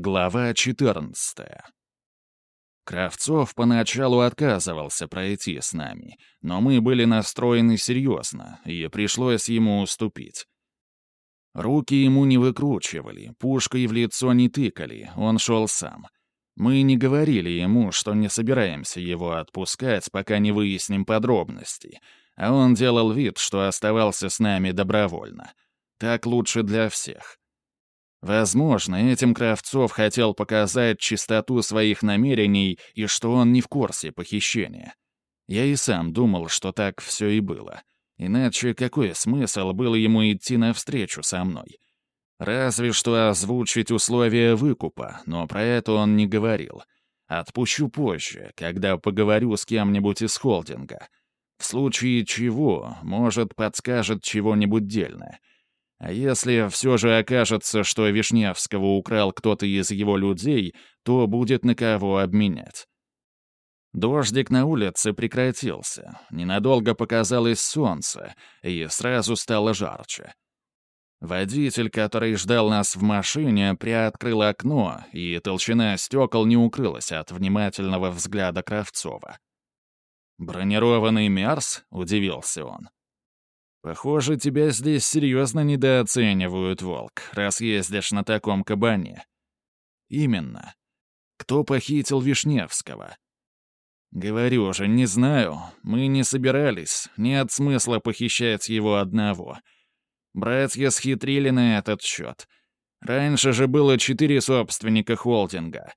Глава 14. Кравцов поначалу отказывался пройти с нами, но мы были настроены серьезно, и пришлось ему уступить. Руки ему не выкручивали, пушкой в лицо не тыкали, он шел сам. Мы не говорили ему, что не собираемся его отпускать, пока не выясним подробности, а он делал вид, что оставался с нами добровольно. Так лучше для всех. Возможно, этим Кравцов хотел показать чистоту своих намерений и что он не в курсе похищения. Я и сам думал, что так все и было. Иначе какой смысл было ему идти навстречу со мной? Разве что озвучить условия выкупа, но про это он не говорил. Отпущу позже, когда поговорю с кем-нибудь из холдинга. В случае чего, может, подскажет чего-нибудь дельное. А если все же окажется, что Вишневского украл кто-то из его людей, то будет на кого обменять. Дождик на улице прекратился, ненадолго показалось солнце, и сразу стало жарче. Водитель, который ждал нас в машине, приоткрыл окно, и толщина стекол не укрылась от внимательного взгляда Кравцова. «Бронированный Мерс?» — удивился он. Похоже, тебя здесь серьезно недооценивают, Волк, раз ездишь на таком кабане. Именно. Кто похитил Вишневского? Говорю же, не знаю. Мы не собирались. Нет смысла похищать его одного. Братья схитрили на этот счет. Раньше же было четыре собственника холдинга.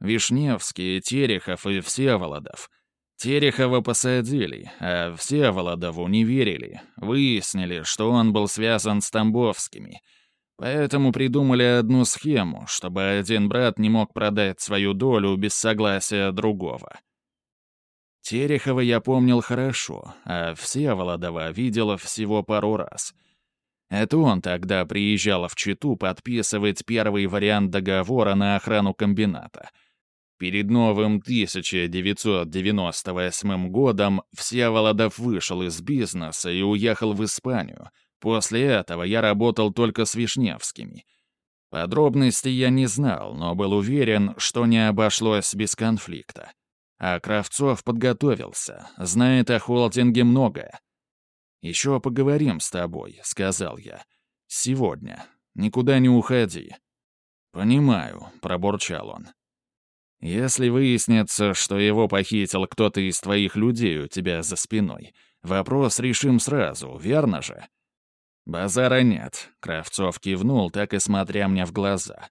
Вишневский, Терехов и Всеволодов — Терехова посадили, а Всеволодову не верили. Выяснили, что он был связан с Тамбовскими. Поэтому придумали одну схему, чтобы один брат не мог продать свою долю без согласия другого. Терехова я помнил хорошо, а Всеволодова видела всего пару раз. Это он тогда приезжал в Читу подписывать первый вариант договора на охрану комбината — Перед новым 1998 годом Всеволодов вышел из бизнеса и уехал в Испанию. После этого я работал только с Вишневскими. Подробностей я не знал, но был уверен, что не обошлось без конфликта. А Кравцов подготовился, знает о холдинге многое. «Еще поговорим с тобой», — сказал я. «Сегодня. Никуда не уходи». «Понимаю», — пробурчал он. Если выяснится, что его похитил кто-то из твоих людей у тебя за спиной, вопрос решим сразу, верно же?» «Базара нет», — Кравцов кивнул, так и смотря мне в глаза.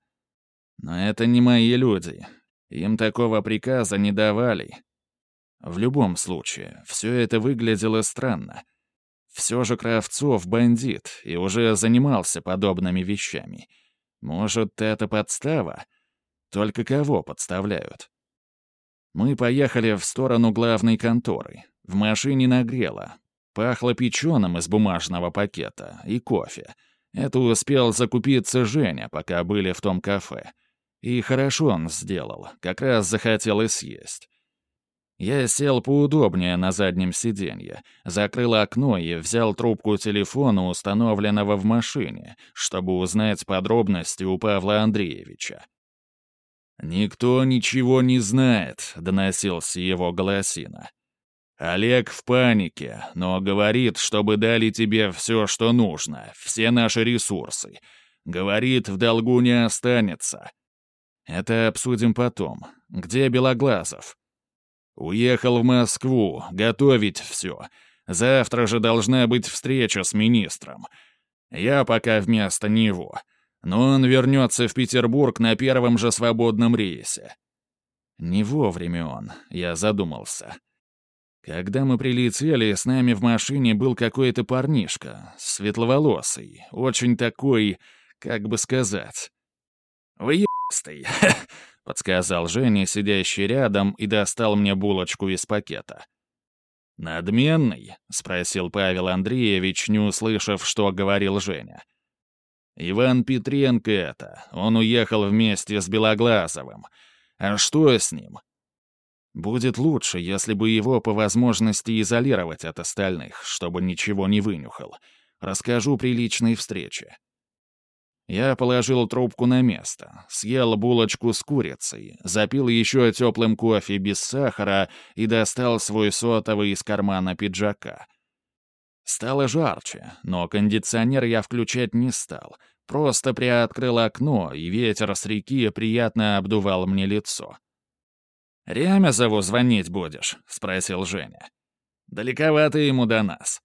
«Но это не мои люди. Им такого приказа не давали. В любом случае, все это выглядело странно. Все же Кравцов бандит и уже занимался подобными вещами. Может, это подстава?» Только кого подставляют? Мы поехали в сторону главной конторы. В машине нагрело. Пахло печеным из бумажного пакета и кофе. Это успел закупиться Женя, пока были в том кафе. И хорошо он сделал, как раз захотел и съесть. Я сел поудобнее на заднем сиденье, закрыл окно и взял трубку телефона, установленного в машине, чтобы узнать подробности у Павла Андреевича. «Никто ничего не знает», — доносился его голосина. «Олег в панике, но говорит, чтобы дали тебе все, что нужно, все наши ресурсы. Говорит, в долгу не останется». «Это обсудим потом. Где Белоглазов?» «Уехал в Москву, готовить все. Завтра же должна быть встреча с министром. Я пока вместо него» но он вернется в Петербург на первом же свободном рейсе. Не вовремя он, я задумался. Когда мы прилетели, с нами в машине был какой-то парнишка, светловолосый, очень такой, как бы сказать... «Выебстый», — подсказал Женя, сидящий рядом, и достал мне булочку из пакета. «Надменный?» — спросил Павел Андреевич, не услышав, что говорил Женя. Иван Петренко это. Он уехал вместе с Белоглазовым. А что с ним? Будет лучше, если бы его по возможности изолировать от остальных, чтобы ничего не вынюхал. Расскажу при личной встрече. Я положил трубку на место, съел булочку с курицей, запил еще теплым кофе без сахара и достал свой сотовый из кармана пиджака. Стало жарче, но кондиционер я включать не стал. Просто приоткрыл окно, и ветер с реки приятно обдувал мне лицо. «Ремезову звонить будешь?» — спросил Женя. «Далековато ему до нас».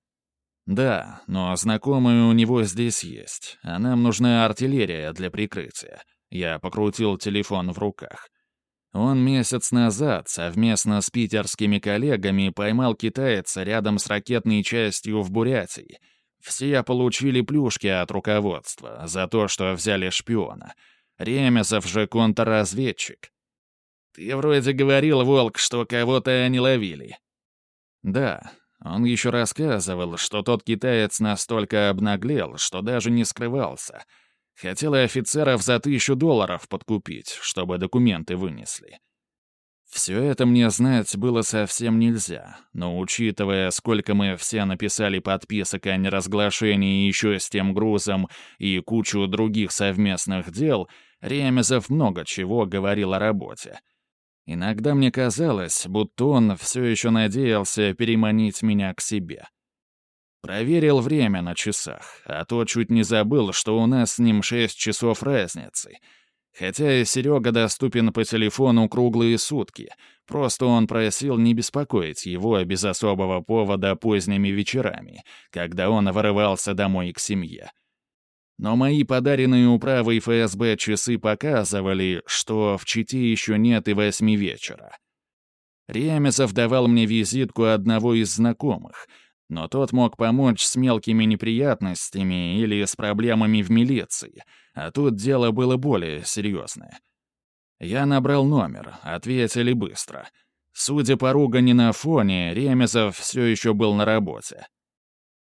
«Да, но знакомые у него здесь есть, а нам нужна артиллерия для прикрытия». Я покрутил телефон в руках. Он месяц назад совместно с питерскими коллегами поймал китайца рядом с ракетной частью в Бурятии. Все получили плюшки от руководства за то, что взяли шпиона. Ремезов же контрразведчик. «Ты вроде говорил, Волк, что кого-то они ловили». «Да, он еще рассказывал, что тот китаец настолько обнаглел, что даже не скрывался. Хотел и офицеров за тысячу долларов подкупить, чтобы документы вынесли. Все это мне знать было совсем нельзя, но учитывая, сколько мы все написали подписок о неразглашении еще с тем грузом и кучу других совместных дел, Ремезов много чего говорил о работе. Иногда мне казалось, будто он все еще надеялся переманить меня к себе. Проверил время на часах, а то чуть не забыл, что у нас с ним шесть часов разницы. Хотя Серега доступен по телефону круглые сутки, просто он просил не беспокоить его без особого повода поздними вечерами, когда он вырывался домой к семье. Но мои подаренные управой ФСБ часы показывали, что в Чите еще нет и восьми вечера. Ремезов давал мне визитку одного из знакомых, но тот мог помочь с мелкими неприятностями или с проблемами в милиции, а тут дело было более серьезное. Я набрал номер, ответили быстро. Судя по ругани на фоне, Ремезов все еще был на работе.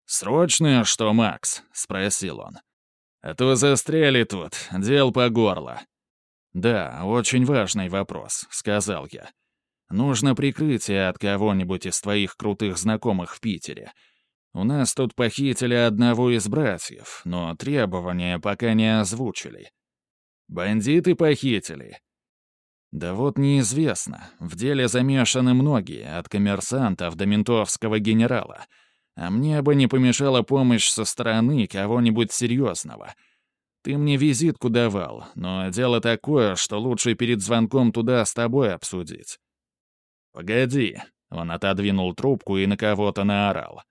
«Срочное что, Макс?» — спросил он. А то застряли тут, дел по горло». «Да, очень важный вопрос», — сказал я. «Нужно прикрытие от кого-нибудь из твоих крутых знакомых в Питере. У нас тут похитили одного из братьев, но требования пока не озвучили». «Бандиты похитили?» «Да вот неизвестно. В деле замешаны многие, от коммерсантов до ментовского генерала». А мне бы не помешала помощь со стороны кого-нибудь серьезного. Ты мне визитку давал, но дело такое, что лучше перед звонком туда с тобой обсудить». «Погоди», — он отодвинул трубку и на кого-то наорал.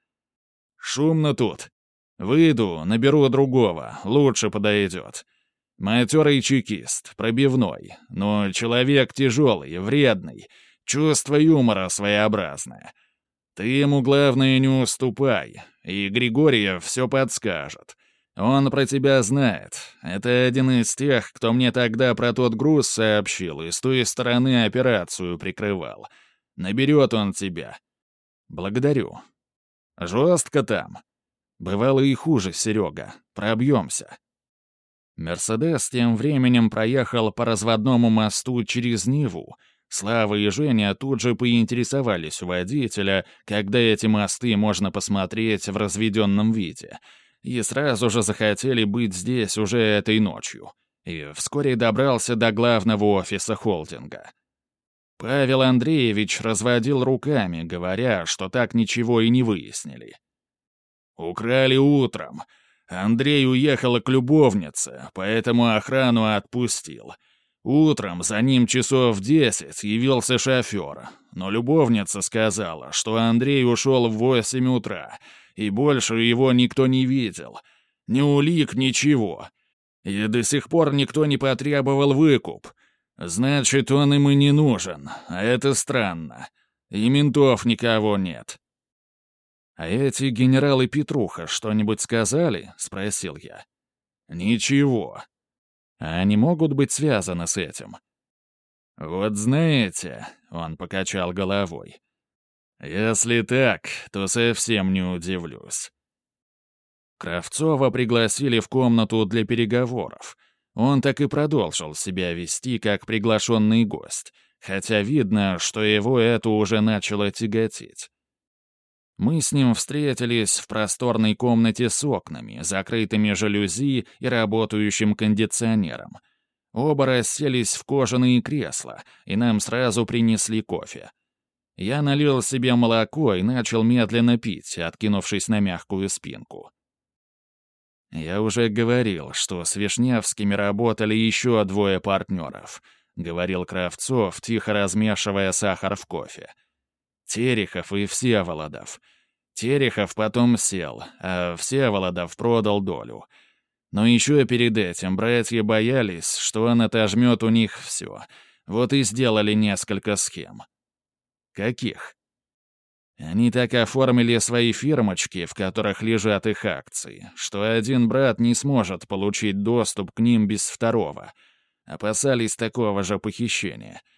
«Шумно тут. Выйду, наберу другого, лучше подойдет. Матерый чекист, пробивной, но человек тяжелый, вредный, чувство юмора своеобразное. Ты ему, главное, не уступай, и Григорьев все подскажет. Он про тебя знает. Это один из тех, кто мне тогда про тот груз сообщил и с той стороны операцию прикрывал. Наберет он тебя. Благодарю. Жестко там. Бывало и хуже, Серега. Пробьемся. Мерседес тем временем проехал по разводному мосту через Неву, Слава и Женя тут же поинтересовались у водителя, когда эти мосты можно посмотреть в разведенном виде, и сразу же захотели быть здесь уже этой ночью. И вскоре добрался до главного офиса холдинга. Павел Андреевич разводил руками, говоря, что так ничего и не выяснили. «Украли утром. Андрей уехал к любовнице, поэтому охрану отпустил». Утром за ним часов десять явился шофер, но любовница сказала, что Андрей ушел в восемь утра, и больше его никто не видел. Ни улик, ничего. И до сих пор никто не потребовал выкуп. Значит, он им и не нужен, а это странно. И ментов никого нет. «А эти генералы Петруха что-нибудь сказали?» — спросил я. «Ничего. А они могут быть связаны с этим? «Вот знаете», — он покачал головой, «если так, то совсем не удивлюсь». Кравцова пригласили в комнату для переговоров. Он так и продолжил себя вести как приглашенный гость, хотя видно, что его это уже начало тяготить. Мы с ним встретились в просторной комнате с окнами, закрытыми жалюзи и работающим кондиционером. Оба расселись в кожаные кресла, и нам сразу принесли кофе. Я налил себе молоко и начал медленно пить, откинувшись на мягкую спинку. «Я уже говорил, что с Вишневскими работали еще двое партнеров», — говорил Кравцов, тихо размешивая сахар в кофе. Терехов и Всеволодов. Терехов потом сел, а Всеволодов продал долю. Но еще перед этим братья боялись, что он отожмет у них все. Вот и сделали несколько схем. Каких? Они так оформили свои фирмочки, в которых лежат их акции, что один брат не сможет получить доступ к ним без второго. Опасались такого же похищения —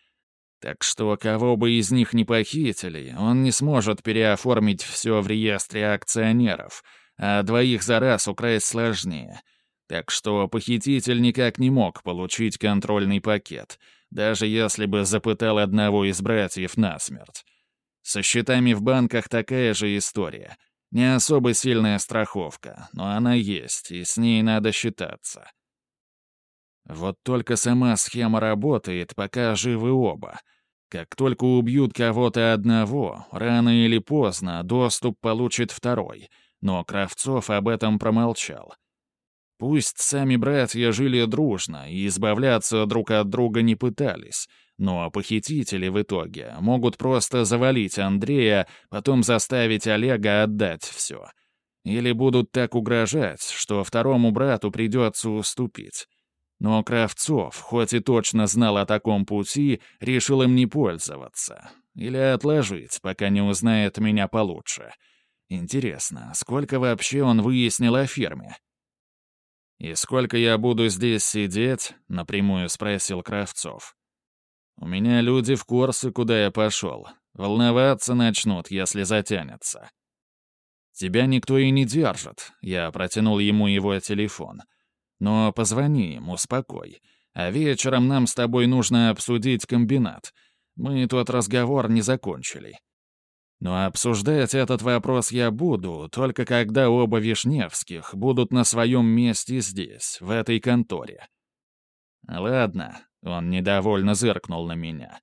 так что кого бы из них не похитили, он не сможет переоформить все в реестре акционеров, а двоих за раз украсть сложнее. Так что похититель никак не мог получить контрольный пакет, даже если бы запытал одного из братьев насмерть. Со счетами в банках такая же история. Не особо сильная страховка, но она есть, и с ней надо считаться. Вот только сама схема работает, пока живы оба — как только убьют кого-то одного, рано или поздно доступ получит второй, но Кравцов об этом промолчал. Пусть сами братья жили дружно и избавляться друг от друга не пытались, но похитители в итоге могут просто завалить Андрея, потом заставить Олега отдать все. Или будут так угрожать, что второму брату придется уступить. Но Кравцов, хоть и точно знал о таком пути, решил им не пользоваться. Или отложить, пока не узнает меня получше. Интересно, сколько вообще он выяснил о фирме? «И сколько я буду здесь сидеть?» — напрямую спросил Кравцов. «У меня люди в курсе, куда я пошел. Волноваться начнут, если затянется». «Тебя никто и не держит», — я протянул ему его телефон — но позвони им, успокой. А вечером нам с тобой нужно обсудить комбинат. Мы тот разговор не закончили. Но обсуждать этот вопрос я буду, только когда оба Вишневских будут на своем месте здесь, в этой конторе. Ладно, он недовольно зыркнул на меня.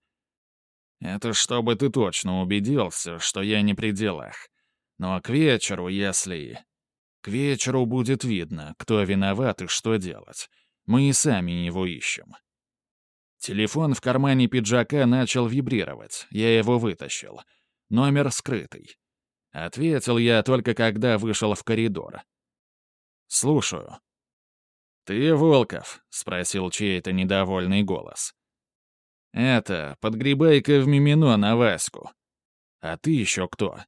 Это чтобы ты точно убедился, что я не при делах. Но к вечеру, если... К вечеру будет видно, кто виноват и что делать. Мы и сами его ищем. Телефон в кармане пиджака начал вибрировать. Я его вытащил. Номер скрытый. Ответил я только когда вышел в коридор. «Слушаю». «Ты Волков?» — спросил чей-то недовольный голос. «Это, подгребай-ка в мимино на Ваську». «А ты еще кто?»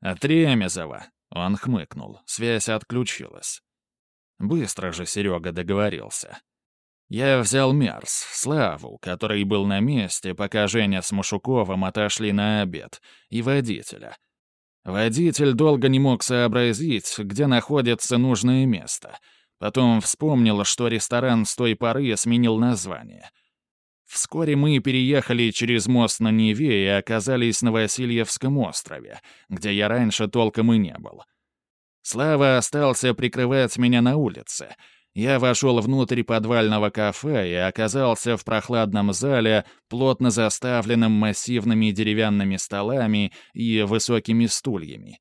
«От Ремезова», он хмыкнул, связь отключилась. Быстро же Серега договорился. Я взял Мерс, Славу, который был на месте, пока Женя с Машуковым отошли на обед, и водителя. Водитель долго не мог сообразить, где находится нужное место. Потом вспомнил, что ресторан с той поры сменил название — Вскоре мы переехали через мост на Неве и оказались на Васильевском острове, где я раньше толком и не был. Слава остался прикрывать меня на улице. Я вошел внутрь подвального кафе и оказался в прохладном зале, плотно заставленном массивными деревянными столами и высокими стульями.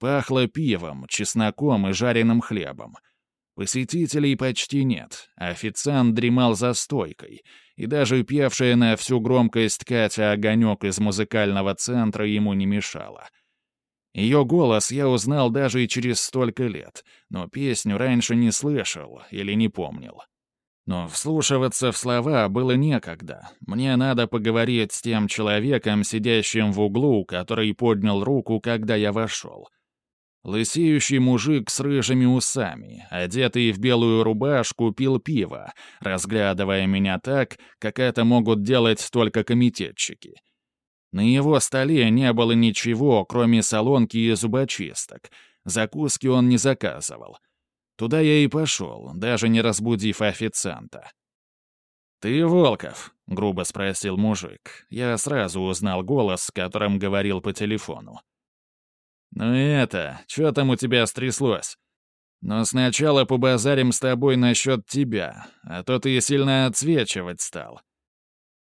Пахло пивом, чесноком и жареным хлебом. Посетителей почти нет, официант дремал за стойкой — и даже певшая на всю громкость Катя огонек из музыкального центра ему не мешала. Ее голос я узнал даже и через столько лет, но песню раньше не слышал или не помнил. Но вслушиваться в слова было некогда. Мне надо поговорить с тем человеком, сидящим в углу, который поднял руку, когда я вошел. Лысеющий мужик с рыжими усами, одетый в белую рубашку, пил пиво, разглядывая меня так, как это могут делать только комитетчики. На его столе не было ничего, кроме солонки и зубочисток. Закуски он не заказывал. Туда я и пошел, даже не разбудив официанта. «Ты Волков?» — грубо спросил мужик. Я сразу узнал голос, с которым говорил по телефону. «Ну это, что там у тебя стряслось? Но сначала побазарим с тобой насчет тебя, а то ты сильно отсвечивать стал».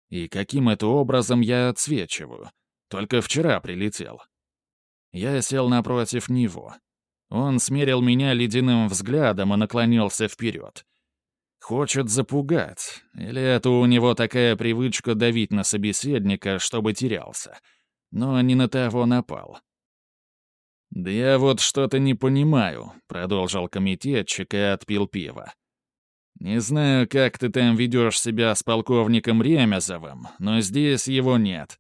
И каким это образом я отсвечиваю? Только вчера прилетел. Я сел напротив него. Он смерил меня ледяным взглядом и наклонился вперед. Хочет запугать, или это у него такая привычка давить на собеседника, чтобы терялся. Но не на того напал. «Да я вот что-то не понимаю», — продолжил комитетчик и отпил пиво. «Не знаю, как ты там ведешь себя с полковником Ремезовым, но здесь его нет.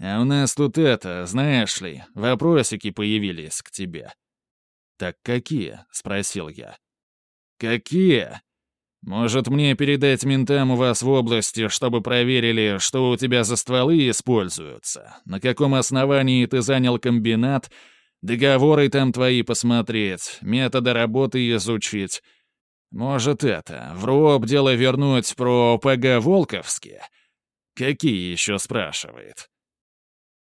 А у нас тут это, знаешь ли, вопросики появились к тебе». «Так какие?» — спросил я. «Какие?» Может, мне передать ментам у вас в области, чтобы проверили, что у тебя за стволы используются, на каком основании ты занял комбинат, договоры там твои посмотреть, методы работы изучить. Может, это, в РОП дело вернуть про ПГ Волковске? Какие еще спрашивает?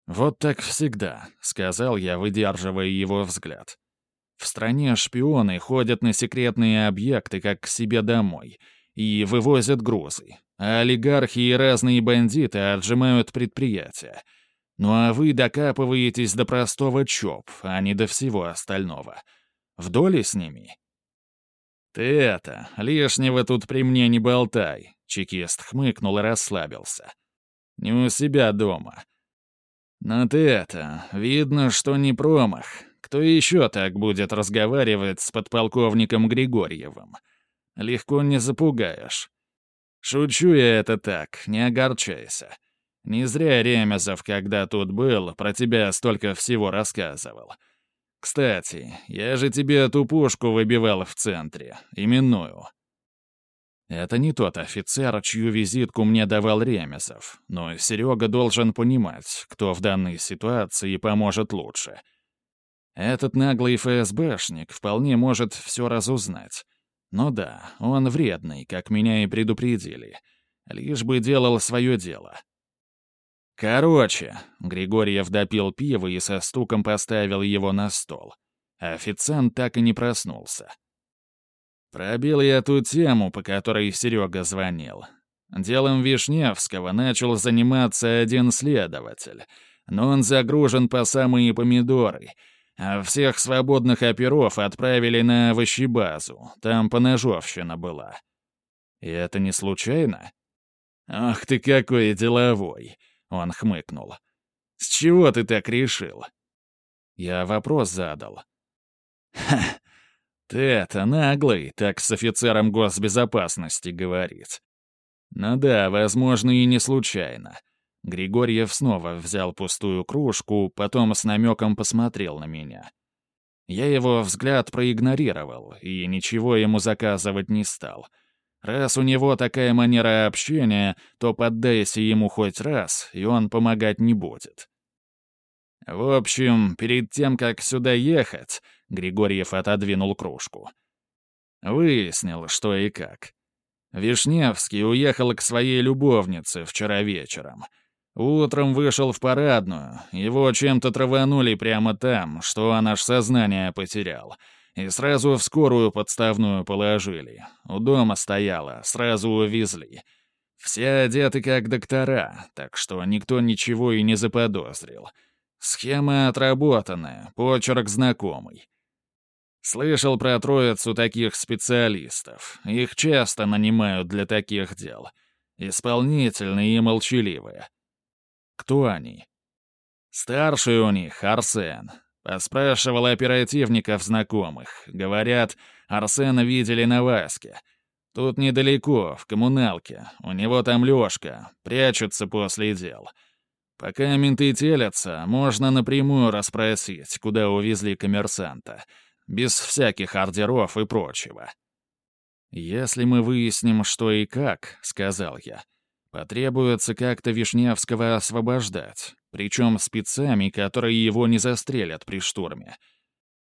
«Вот так всегда», — сказал я, выдерживая его взгляд. В стране шпионы ходят на секретные объекты, как к себе домой, и вывозят грузы, а олигархи и разные бандиты отжимают предприятия. Ну а вы докапываетесь до простого ЧОП, а не до всего остального. В доле с ними? «Ты это, лишнего тут при мне не болтай», — чекист хмыкнул и расслабился. «Не у себя дома». «Но ты это, видно, что не промах. Кто еще так будет разговаривать с подполковником Григорьевым? Легко не запугаешь. Шучу я это так, не огорчайся. Не зря Ремезов, когда тут был, про тебя столько всего рассказывал. Кстати, я же тебе эту пушку выбивал в центре, именную. Это не тот офицер, чью визитку мне давал Ремезов, но Серега должен понимать, кто в данной ситуации поможет лучше — этот наглый ФСБшник вполне может все разузнать. Но да, он вредный, как меня и предупредили. Лишь бы делал свое дело. Короче, Григорьев допил пиво и со стуком поставил его на стол. Официант так и не проснулся. Пробил я ту тему, по которой Серега звонил. Делом Вишневского начал заниматься один следователь, но он загружен по самые помидоры — а всех свободных оперов отправили на овощебазу. Там поножовщина была. И это не случайно? «Ах ты какой деловой!» — он хмыкнул. «С чего ты так решил?» Я вопрос задал. «Ха! Ты это, наглый, так с офицером госбезопасности говорит. Ну да, возможно, и не случайно. Григорьев снова взял пустую кружку, потом с намеком посмотрел на меня. Я его взгляд проигнорировал и ничего ему заказывать не стал. Раз у него такая манера общения, то поддайся ему хоть раз, и он помогать не будет. В общем, перед тем, как сюда ехать, Григорьев отодвинул кружку. Выяснил, что и как. Вишневский уехал к своей любовнице вчера вечером — Утром вышел в парадную, его чем-то траванули прямо там, что он аж сознание потерял. И сразу в скорую подставную положили. У дома стояла, сразу увезли. Все одеты как доктора, так что никто ничего и не заподозрил. Схема отработанная, почерк знакомый. Слышал про троицу таких специалистов. Их часто нанимают для таких дел. Исполнительные и молчаливые. Кто они? Старший у них Арсен. Поспрашивал оперативников знакомых. Говорят, Арсена видели на Ваське. Тут недалеко, в коммуналке. У него там Лёшка. Прячутся после дел. Пока менты телятся, можно напрямую расспросить, куда увезли коммерсанта. Без всяких ордеров и прочего. «Если мы выясним, что и как», — сказал я, — Потребуется как-то Вишневского освобождать, причем спецами, которые его не застрелят при штурме.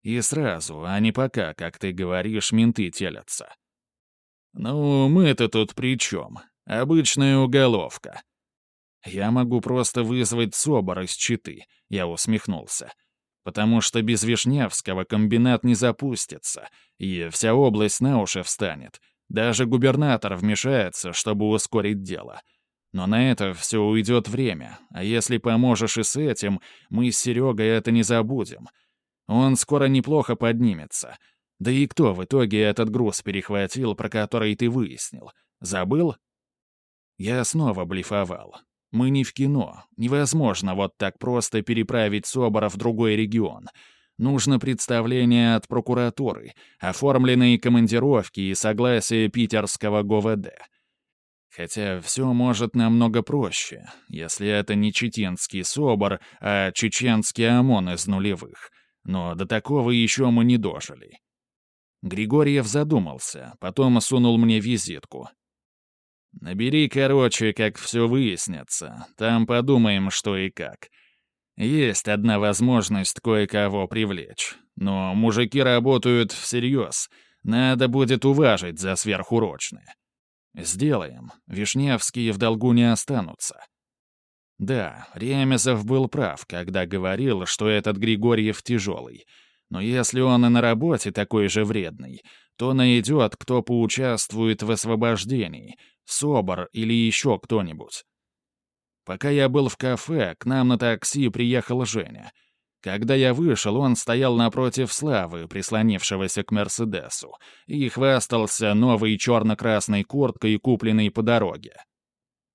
И сразу, а не пока, как ты говоришь, менты телятся. «Ну, мы-то тут при чем? Обычная уголовка». «Я могу просто вызвать СОБР из Читы», — я усмехнулся. потому что без Вишневского комбинат не запустится, и вся область на уши встанет. Даже губернатор вмешается, чтобы ускорить дело. Но на это все уйдет время, а если поможешь и с этим, мы с Серегой это не забудем. Он скоро неплохо поднимется. Да и кто в итоге этот груз перехватил, про который ты выяснил? Забыл? Я снова блефовал. Мы не в кино. Невозможно вот так просто переправить Собора в другой регион. Нужно представление от прокуратуры, оформленные командировки и согласие питерского ГОВД. Хотя все может намного проще, если это не чеченский СОБР, а чеченский ОМОН из нулевых. Но до такого еще мы не дожили. Григорьев задумался, потом сунул мне визитку. Набери, короче, как все выяснится. Там подумаем, что и как. Есть одна возможность кое-кого привлечь. Но мужики работают всерьез. Надо будет уважить за сверхурочное. Сделаем. Вишневские в долгу не останутся. Да, Ремезов был прав, когда говорил, что этот Григорьев тяжелый. Но если он и на работе такой же вредный, то найдет, кто поучаствует в освобождении, Собор или еще кто-нибудь. Пока я был в кафе, к нам на такси приехал Женя. Когда я вышел, он стоял напротив Славы, прислонившегося к Мерседесу, и хвастался новой черно-красной курткой, купленной по дороге.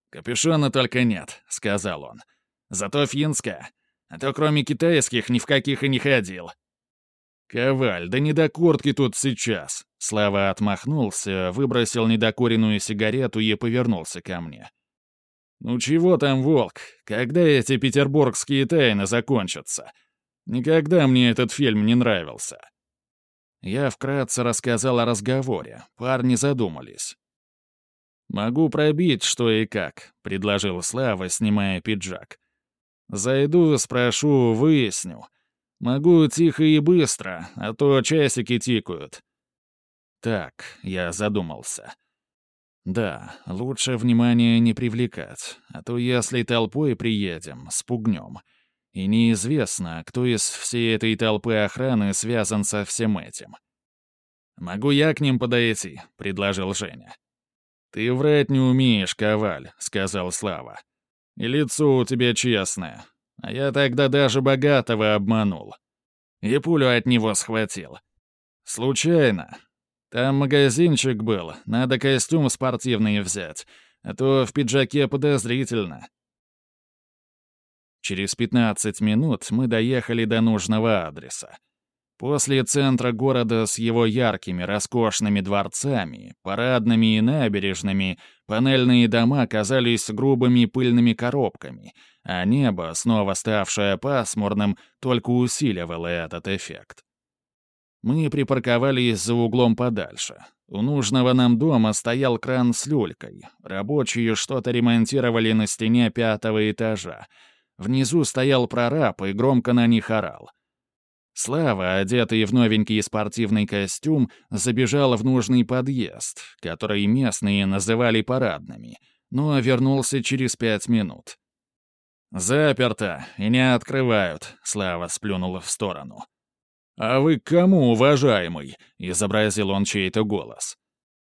«Капюшона только нет», — сказал он. «Зато финская. А то кроме китайских ни в каких и не ходил». «Коваль, да не до куртки тут сейчас!» Слава отмахнулся, выбросил недокуренную сигарету и повернулся ко мне. «Ну чего там, волк? Когда эти петербургские тайны закончатся? Никогда мне этот фильм не нравился». Я вкратце рассказал о разговоре, парни задумались. «Могу пробить, что и как», — предложил Слава, снимая пиджак. «Зайду, спрошу, выясню. Могу тихо и быстро, а то часики тикают. Так, я задумался. Да, лучше внимание не привлекать, а то если толпой приедем, спугнем. И неизвестно, кто из всей этой толпы охраны связан со всем этим. «Могу я к ним подойти?» — предложил Женя. «Ты врать не умеешь, Коваль», — сказал Слава. «И лицо у тебя честное. А я тогда даже богатого обманул. И пулю от него схватил. Случайно. Там магазинчик был, надо костюм спортивный взять, а то в пиджаке подозрительно. Через 15 минут мы доехали до нужного адреса. После центра города с его яркими, роскошными дворцами, парадными и набережными, панельные дома казались грубыми пыльными коробками, а небо, снова ставшее пасмурным, только усиливало этот эффект. Мы припарковались за углом подальше. У нужного нам дома стоял кран с люлькой. Рабочие что-то ремонтировали на стене пятого этажа. Внизу стоял прораб и громко на них орал — Слава, одетый в новенький спортивный костюм, забежал в нужный подъезд, который местные называли парадными, но вернулся через пять минут. «Заперто, и не открывают», — Слава сплюнул в сторону. «А вы к кому, уважаемый?» — изобразил он чей-то голос.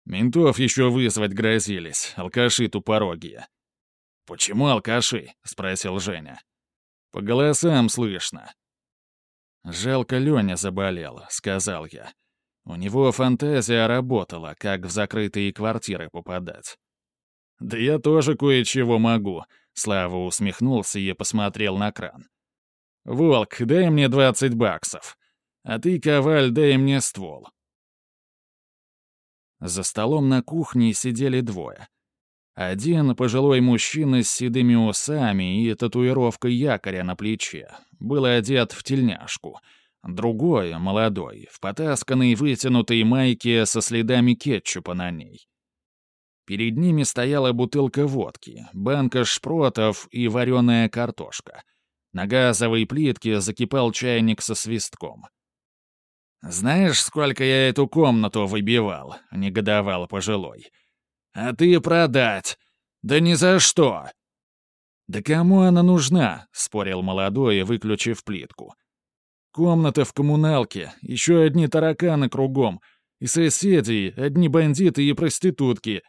«Ментов еще вызвать грозились, алкаши тупорогие». «Почему алкаши?» — спросил Женя. «По голосам слышно. «Жалко, Леня заболел», — сказал я. У него фантазия работала, как в закрытые квартиры попадать. «Да я тоже кое-чего могу», — Слава усмехнулся и посмотрел на кран. «Волк, дай мне двадцать баксов. А ты, Коваль, дай мне ствол». За столом на кухне сидели двое. Один — пожилой мужчина с седыми усами и татуировкой якоря на плече. Был одет в тельняшку. Другой, молодой, в потасканной вытянутой майке со следами кетчупа на ней. Перед ними стояла бутылка водки, банка шпротов и вареная картошка. На газовой плитке закипал чайник со свистком. «Знаешь, сколько я эту комнату выбивал?» — негодовал пожилой. А ты продать? Да ни за что!» «Да кому она нужна?» — спорил молодой, выключив плитку. Комната в коммуналке, еще одни тараканы кругом. И соседи, одни бандиты и проститутки.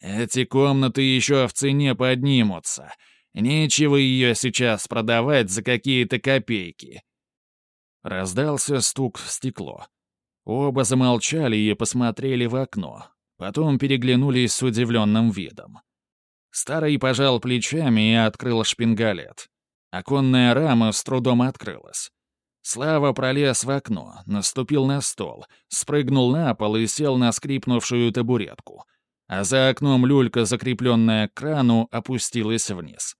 Эти комнаты еще в цене поднимутся. Нечего ее сейчас продавать за какие-то копейки. Раздался стук в стекло. Оба замолчали и посмотрели в окно. Потом переглянулись с удивленным видом. Старый пожал плечами и открыл шпингалет. Оконная рама с трудом открылась. Слава пролез в окно, наступил на стол, спрыгнул на пол и сел на скрипнувшую табуретку. А за окном люлька, закрепленная к крану, опустилась вниз.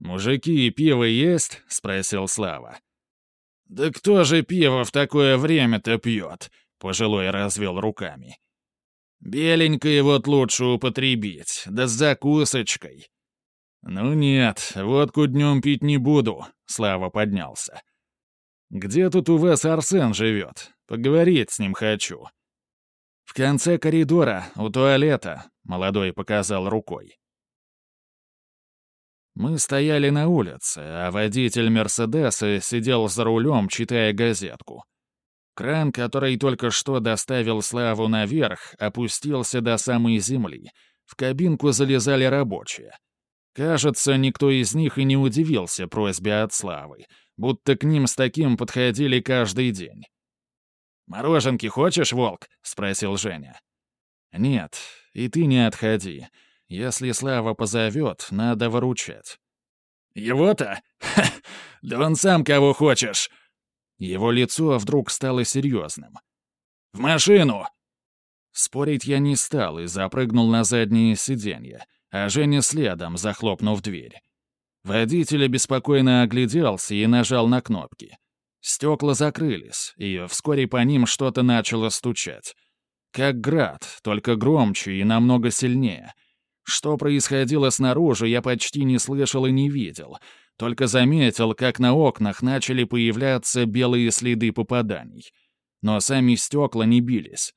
«Мужики, пиво есть?» — спросил Слава. «Да кто же пиво в такое время-то пьет?» — пожилой развел руками. Беленькое вот лучше употребить, да с закусочкой. Ну нет, водку днем пить не буду, Слава поднялся. Где тут у вас Арсен живет? Поговорить с ним хочу. В конце коридора, у туалета, молодой показал рукой. Мы стояли на улице, а водитель Мерседеса сидел за рулем, читая газетку. Кран, который только что доставил Славу наверх, опустился до самой земли. В кабинку залезали рабочие. Кажется, никто из них и не удивился просьбе от Славы, будто к ним с таким подходили каждый день. «Мороженки хочешь, Волк?» — спросил Женя. «Нет, и ты не отходи. Если Слава позовет, надо выручать». «Его-то? Да он сам кого хочешь!» Его лицо вдруг стало серьезным. «В машину!» Спорить я не стал и запрыгнул на заднее сиденье, а Женя следом, захлопнув дверь. Водитель беспокойно огляделся и нажал на кнопки. Стекла закрылись, и вскоре по ним что-то начало стучать. Как град, только громче и намного сильнее. Что происходило снаружи, я почти не слышал и не видел — только заметил, как на окнах начали появляться белые следы попаданий. Но сами стекла не бились.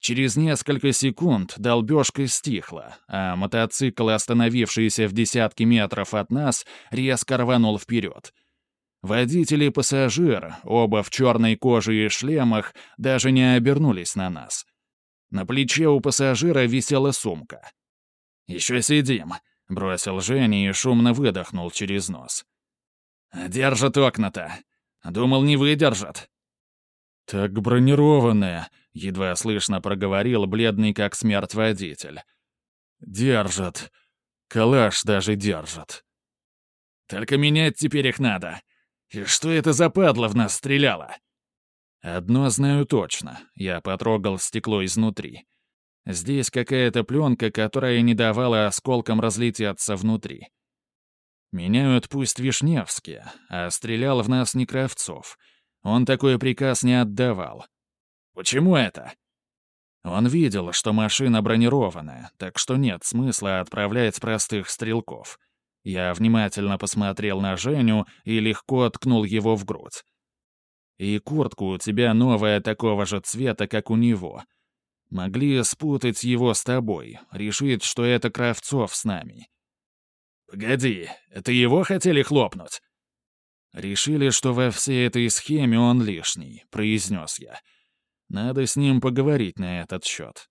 Через несколько секунд долбежка стихла, а мотоцикл, остановившийся в десятки метров от нас, резко рванул вперед. Водитель и пассажир, оба в черной коже и шлемах, даже не обернулись на нас. На плече у пассажира висела сумка. «Еще сидим», — бросил Женя и шумно выдохнул через нос. «Держат окна-то. Думал, не выдержат». «Так бронированные», — едва слышно проговорил бледный как смерть водитель. «Держат. Калаш даже держат». «Только менять теперь их надо. И что это за падла в нас стреляла?» «Одно знаю точно. Я потрогал стекло изнутри. Здесь какая-то пленка, которая не давала осколкам разлететься внутри. Меняют пусть Вишневские, а стрелял в нас не Кравцов. Он такой приказ не отдавал. Почему это? Он видел, что машина бронированная, так что нет смысла отправлять простых стрелков. Я внимательно посмотрел на Женю и легко ткнул его в грудь. И куртка у тебя новая такого же цвета, как у него — Могли спутать его с тобой, решить, что это Кравцов с нами. «Погоди, это его хотели хлопнуть?» «Решили, что во всей этой схеме он лишний», — произнес я. «Надо с ним поговорить на этот счет».